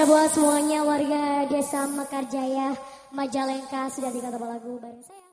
spesial buat semuanya warga desa Mekarjaya, Majalengka sudah tiga lagu bareng saya.